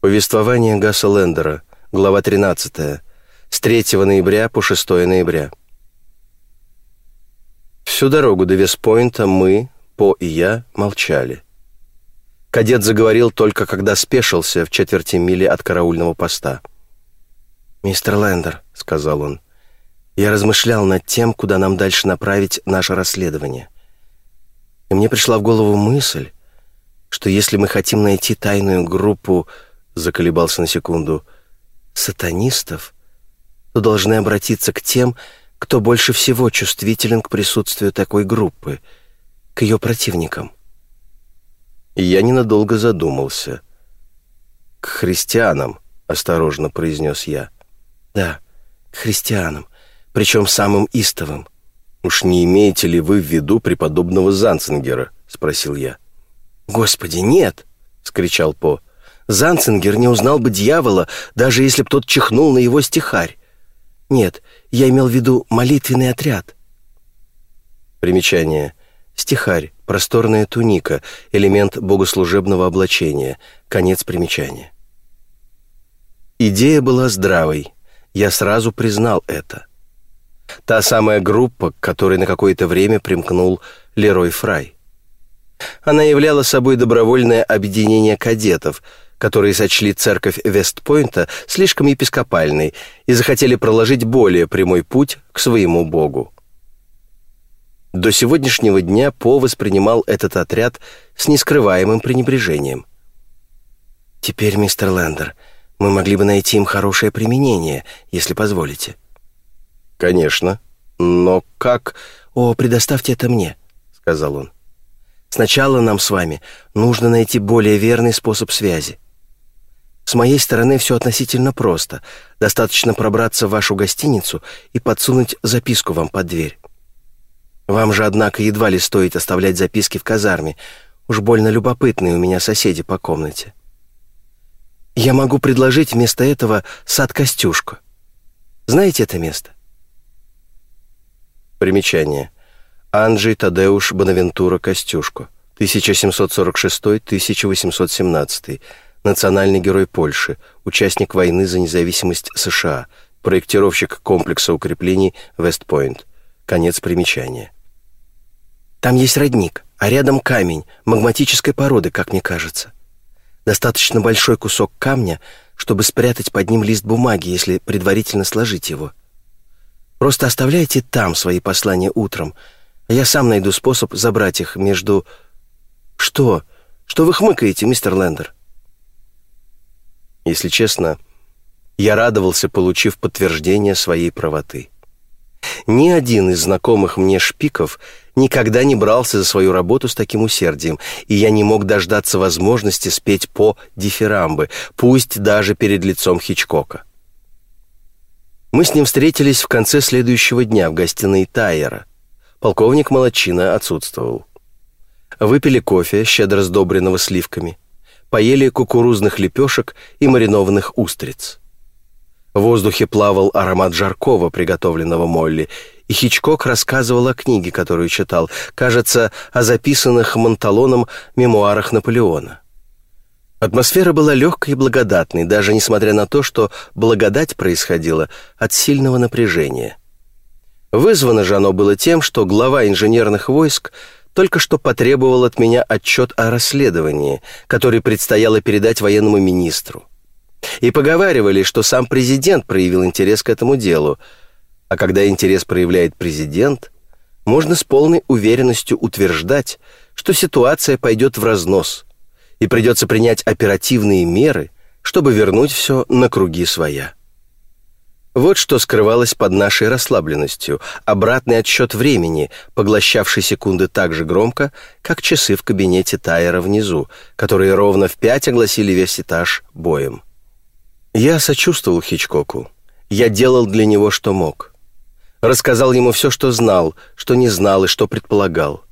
Повествование Гасса Лендера, глава 13, с 3 ноября по 6 ноября. Всю дорогу до Веспойнта мы, По и я, молчали. Кадет заговорил только когда спешился в четверти мили от караульного поста. «Мистер Лендер», — сказал он, — «я размышлял над тем, куда нам дальше направить наше расследование. И мне пришла в голову мысль, что если мы хотим найти тайную группу заколебался на секунду, сатанистов, то должны обратиться к тем, кто больше всего чувствителен к присутствию такой группы, к ее противникам. Я ненадолго задумался. «К христианам», — осторожно произнес я. «Да, к христианам, причем самым истовым». «Уж не имеете ли вы в виду преподобного Занцингера?» — спросил я. «Господи, нет!» — скричал По. Занцингер не узнал бы дьявола, даже если б тот чихнул на его стихарь. Нет, я имел в виду молитвенный отряд. Примечание. Стихарь, просторная туника, элемент богослужебного облачения. Конец примечания. Идея была здравой. Я сразу признал это. Та самая группа, к которой на какое-то время примкнул Лерой Фрай. Она являла собой добровольное объединение кадетов — которые сочли церковь Вестпойнта слишком епископальной и захотели проложить более прямой путь к своему богу. До сегодняшнего дня По воспринимал этот отряд с нескрываемым пренебрежением. «Теперь, мистер Лендер, мы могли бы найти им хорошее применение, если позволите». «Конечно. Но как...» «О, предоставьте это мне», — сказал он. «Сначала нам с вами нужно найти более верный способ связи. С моей стороны все относительно просто. Достаточно пробраться в вашу гостиницу и подсунуть записку вам под дверь. Вам же, однако, едва ли стоит оставлять записки в казарме. Уж больно любопытные у меня соседи по комнате. Я могу предложить вместо этого сад Костюшку. Знаете это место? Примечание. Анджей Тадеуш Бонавентура Костюшко. 1746-1817 национальный герой Польши, участник войны за независимость США, проектировщик комплекса укреплений Вестпойнт. Конец примечания. Там есть родник, а рядом камень, магматической породы, как мне кажется. Достаточно большой кусок камня, чтобы спрятать под ним лист бумаги, если предварительно сложить его. Просто оставляйте там свои послания утром, а я сам найду способ забрать их между... Что? Что вы хмыкаете, мистер Лендер? Если честно, я радовался, получив подтверждение своей правоты. Ни один из знакомых мне шпиков никогда не брался за свою работу с таким усердием, и я не мог дождаться возможности спеть по дифирамбы, пусть даже перед лицом Хичкока. Мы с ним встретились в конце следующего дня в гостиной Тайера. Полковник Молодчина отсутствовал. Выпили кофе, щедро сдобренного сливками – поели кукурузных лепешек и маринованных устриц. В воздухе плавал аромат жаркого, приготовленного Молли, и Хичкок рассказывал о книге, которую читал, кажется, о записанных Монталоном мемуарах Наполеона. Атмосфера была легкой и благодатной, даже несмотря на то, что благодать происходила от сильного напряжения. Вызвано же оно было тем, что глава инженерных войск – только что потребовал от меня отчет о расследовании, который предстояло передать военному министру. И поговаривали, что сам президент проявил интерес к этому делу, а когда интерес проявляет президент, можно с полной уверенностью утверждать, что ситуация пойдет в разнос, и придется принять оперативные меры, чтобы вернуть все на круги своя. Вот что скрывалось под нашей расслабленностью, обратный отсчет времени, поглощавший секунды так же громко, как часы в кабинете Тайера внизу, которые ровно в пять огласили весь этаж боем. Я сочувствовал Хичкоку. Я делал для него, что мог. Рассказал ему все, что знал, что не знал и что предполагал.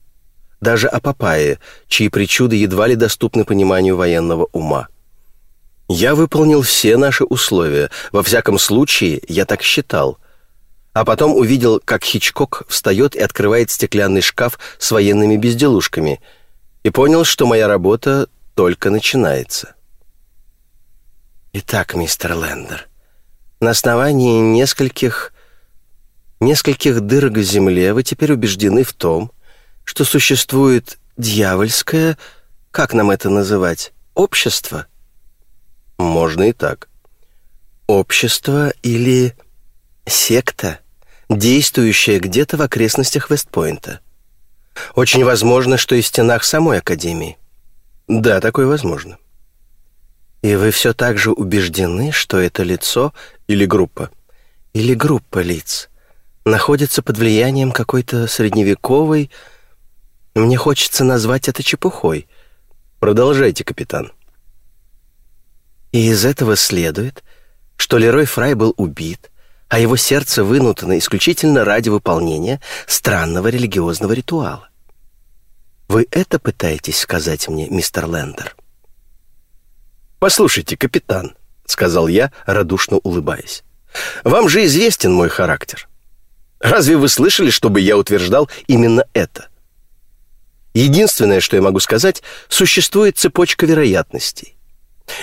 Даже о Папае, чьи причуды едва ли доступны пониманию военного ума. Я выполнил все наши условия, во всяком случае, я так считал. А потом увидел, как Хичкок встает и открывает стеклянный шкаф с военными безделушками, и понял, что моя работа только начинается. Итак, мистер Лендер, на основании нескольких... нескольких дырок в земле вы теперь убеждены в том, что существует дьявольское, как нам это называть, общество? Можно и так. Общество или секта, действующая где-то в окрестностях Вестпойнта. Очень возможно, что и в стенах самой Академии. Да, такое возможно. И вы все так же убеждены, что это лицо или группа? Или группа лиц находится под влиянием какой-то средневековой... Мне хочется назвать это чепухой. Продолжайте, капитан. И из этого следует, что Лерой Фрай был убит, а его сердце вынутано исключительно ради выполнения странного религиозного ритуала. Вы это пытаетесь сказать мне, мистер Лендер? «Послушайте, капитан», — сказал я, радушно улыбаясь, «вам же известен мой характер. Разве вы слышали, чтобы я утверждал именно это? Единственное, что я могу сказать, существует цепочка вероятностей.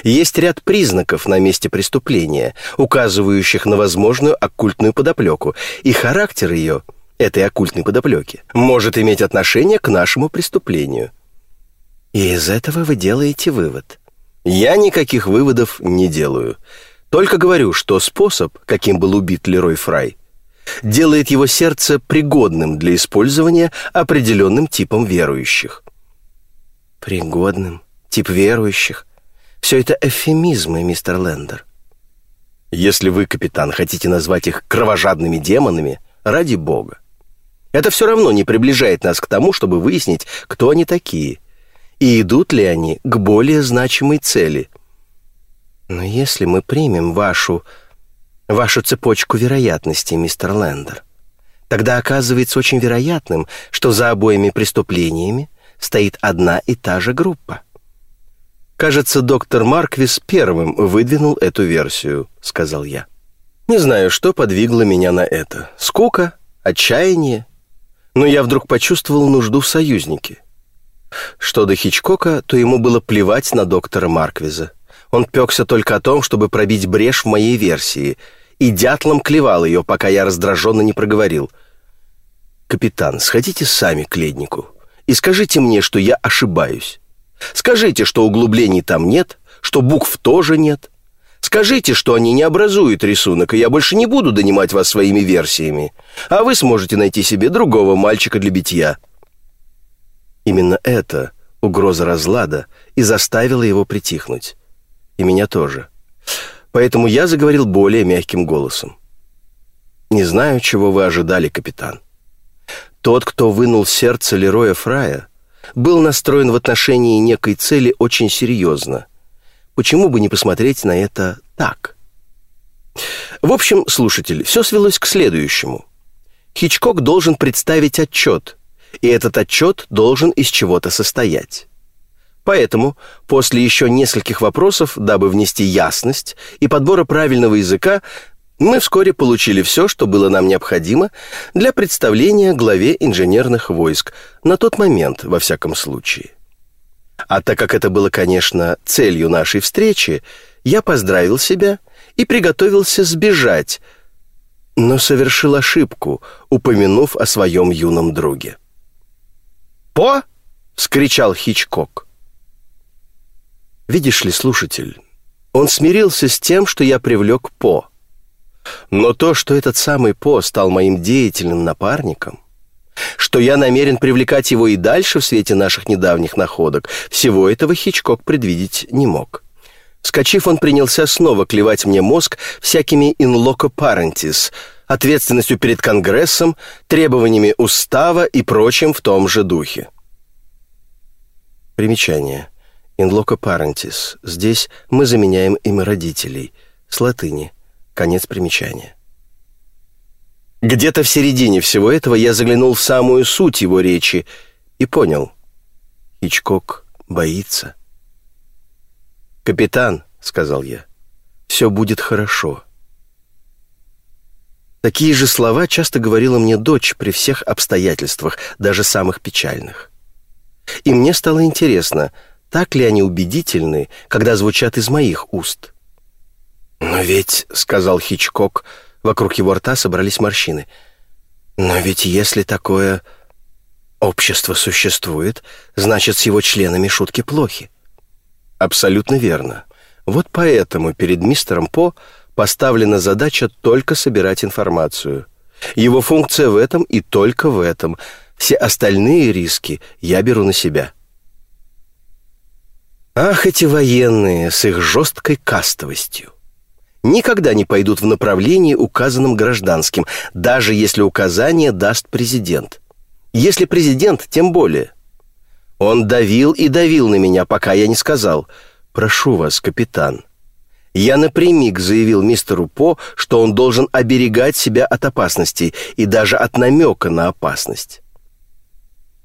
Есть ряд признаков на месте преступления, указывающих на возможную оккультную подоплеку, и характер ее, этой оккультной подоплеки, может иметь отношение к нашему преступлению. И из этого вы делаете вывод – я никаких выводов не делаю. Только говорю, что способ, каким был убит Лерой Фрай, делает его сердце пригодным для использования определенным типом верующих. Пригодным? Тип верующих? Все это эвфемизмы, мистер Лендер. Если вы, капитан, хотите назвать их кровожадными демонами, ради бога. Это все равно не приближает нас к тому, чтобы выяснить, кто они такие – и идут ли они к более значимой цели. Но если мы примем вашу... вашу цепочку вероятностей, мистер Лендер, тогда оказывается очень вероятным, что за обоими преступлениями стоит одна и та же группа. «Кажется, доктор Марквис первым выдвинул эту версию», — сказал я. «Не знаю, что подвигло меня на это. Скука? Отчаяние? Но я вдруг почувствовал нужду в союзнике. Что до Хичкока, то ему было плевать на доктора Марквиза. Он пекся только о том, чтобы пробить брешь в моей версии, и дятлом клевал ее, пока я раздраженно не проговорил. «Капитан, сходите сами к леднику и скажите мне, что я ошибаюсь. Скажите, что углублений там нет, что букв тоже нет. Скажите, что они не образуют рисунок, и я больше не буду донимать вас своими версиями, а вы сможете найти себе другого мальчика для битья». Именно это, угроза разлада, и заставила его притихнуть. И меня тоже. Поэтому я заговорил более мягким голосом. «Не знаю, чего вы ожидали, капитан. Тот, кто вынул сердце Лероя Фрая, был настроен в отношении некой цели очень серьезно. Почему бы не посмотреть на это так?» В общем, слушатель, все свелось к следующему. Хичкок должен представить отчет, и этот отчет должен из чего-то состоять. Поэтому, после еще нескольких вопросов, дабы внести ясность и подбора правильного языка, мы вскоре получили все, что было нам необходимо для представления главе инженерных войск, на тот момент, во всяком случае. А так как это было, конечно, целью нашей встречи, я поздравил себя и приготовился сбежать, но совершил ошибку, упомянув о своем юном друге. «По!» — вскричал Хичкок. «Видишь ли, слушатель, он смирился с тем, что я привлек По. Но то, что этот самый По стал моим деятельным напарником, что я намерен привлекать его и дальше в свете наших недавних находок, всего этого Хичкок предвидеть не мог». Вскочив, он принялся снова клевать мне мозг всякими «in loco parentis», ответственностью перед Конгрессом, требованиями устава и прочим в том же духе. Примечание. In loco parentis. Здесь мы заменяем им родителей. С латыни. Конец примечания. Где-то в середине всего этого я заглянул в самую суть его речи и понял. Хичкок боится. «Капитан», — сказал я, — «все будет хорошо». Такие же слова часто говорила мне дочь при всех обстоятельствах, даже самых печальных. И мне стало интересно, так ли они убедительны, когда звучат из моих уст. «Но ведь», — сказал Хичкок, вокруг его рта собрались морщины, «но ведь если такое общество существует, значит, с его членами шутки плохи». «Абсолютно верно. Вот поэтому перед мистером По поставлена задача только собирать информацию. Его функция в этом и только в этом. Все остальные риски я беру на себя». Ах, эти военные с их жесткой кастовостью! Никогда не пойдут в направлении, указанном гражданским, даже если указание даст президент. Если президент, тем более. Он давил и давил на меня, пока я не сказал «Прошу вас, капитан». Я напрямик заявил мистеру По, что он должен оберегать себя от опасностей и даже от намека на опасность.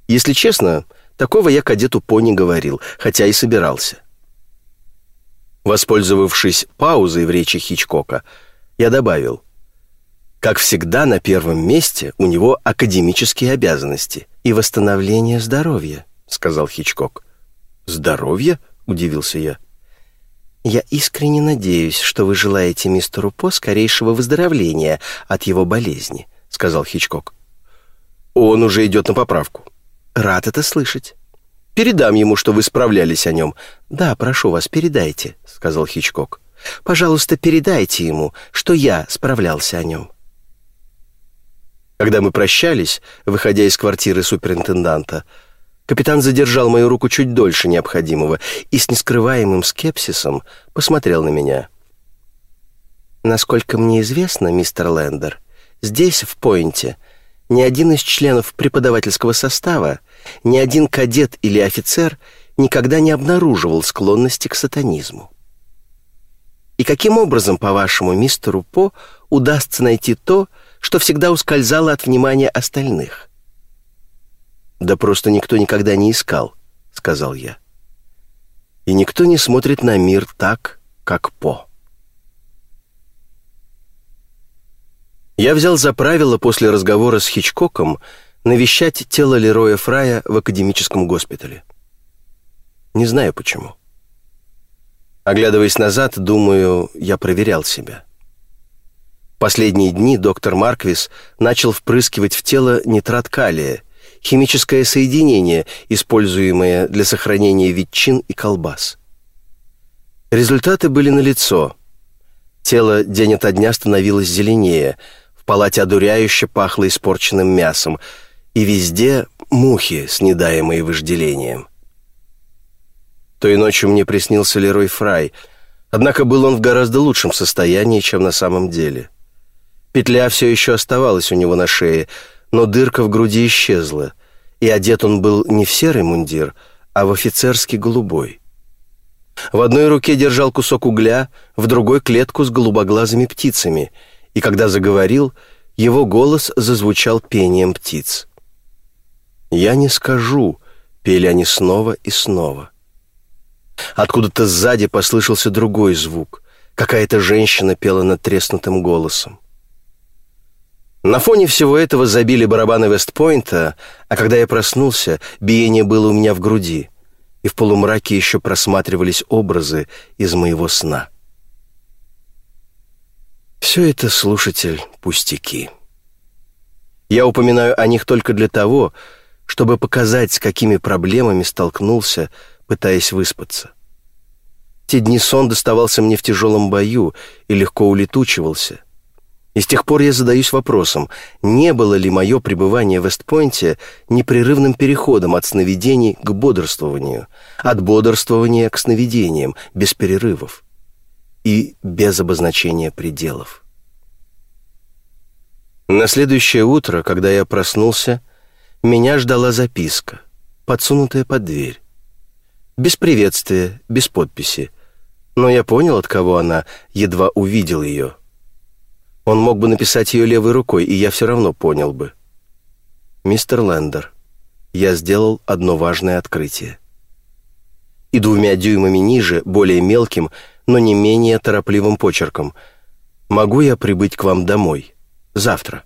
Если честно, Такого я кадету По не говорил, хотя и собирался. Воспользовавшись паузой в речи Хичкока, я добавил, как всегда на первом месте у него академические обязанности и восстановление здоровья, сказал Хичкок. Здоровье? удивился я. Я искренне надеюсь, что вы желаете мистеру По скорейшего выздоровления от его болезни, сказал Хичкок. Он уже идет на поправку. Рад это слышать. Передам ему, что вы справлялись о нем. Да, прошу вас, передайте, сказал Хичкок. Пожалуйста, передайте ему, что я справлялся о нем. Когда мы прощались, выходя из квартиры суперинтенданта, капитан задержал мою руку чуть дольше необходимого и с нескрываемым скепсисом посмотрел на меня. Насколько мне известно, мистер Лендер, здесь в Пойнте ни один из членов преподавательского состава, ни один кадет или офицер никогда не обнаруживал склонности к сатанизму. И каким образом, по-вашему, мистеру По удастся найти то, что всегда ускользало от внимания остальных? «Да просто никто никогда не искал», — сказал я. «И никто не смотрит на мир так, как По». Я взял за правило после разговора с Хичкоком навещать тело Лероя Фрая в академическом госпитале. Не знаю почему. Оглядываясь назад, думаю, я проверял себя. Последние дни доктор Марквис начал впрыскивать в тело нитрат калия, химическое соединение, используемое для сохранения ветчин и колбас. Результаты были налицо. Тело день ото дня становилось зеленее – палате одуряюще пахло испорченным мясом, и везде мухи с недаемой вожделением. Той ночью мне приснился Лерой Фрай, однако был он в гораздо лучшем состоянии, чем на самом деле. Петля все еще оставалась у него на шее, но дырка в груди исчезла, и одет он был не в серый мундир, а в офицерский голубой. В одной руке держал кусок угля, в другой — клетку с голубоглазыми птицами — и когда заговорил, его голос зазвучал пением птиц. «Я не скажу», — пели они снова и снова. Откуда-то сзади послышался другой звук. Какая-то женщина пела надтреснутым голосом. На фоне всего этого забили барабаны Вестпойнта, а когда я проснулся, биение было у меня в груди, и в полумраке еще просматривались образы из моего сна. Все это, слушатель, пустяки. Я упоминаю о них только для того, чтобы показать, с какими проблемами столкнулся, пытаясь выспаться. Те дни сон доставался мне в тяжелом бою и легко улетучивался. И с тех пор я задаюсь вопросом, не было ли мое пребывание в Вестпойнте непрерывным переходом от сновидений к бодрствованию, от бодрствования к сновидениям, без перерывов и без обозначения пределов. На следующее утро, когда я проснулся, меня ждала записка, подсунутая под дверь. Без приветствия, без подписи. Но я понял, от кого она, едва увидел ее. Он мог бы написать ее левой рукой, и я все равно понял бы. «Мистер Лендер, я сделал одно важное открытие». И двумя дюймами ниже, более мелким, но не менее торопливым почерком. «Могу я прибыть к вам домой? Завтра?»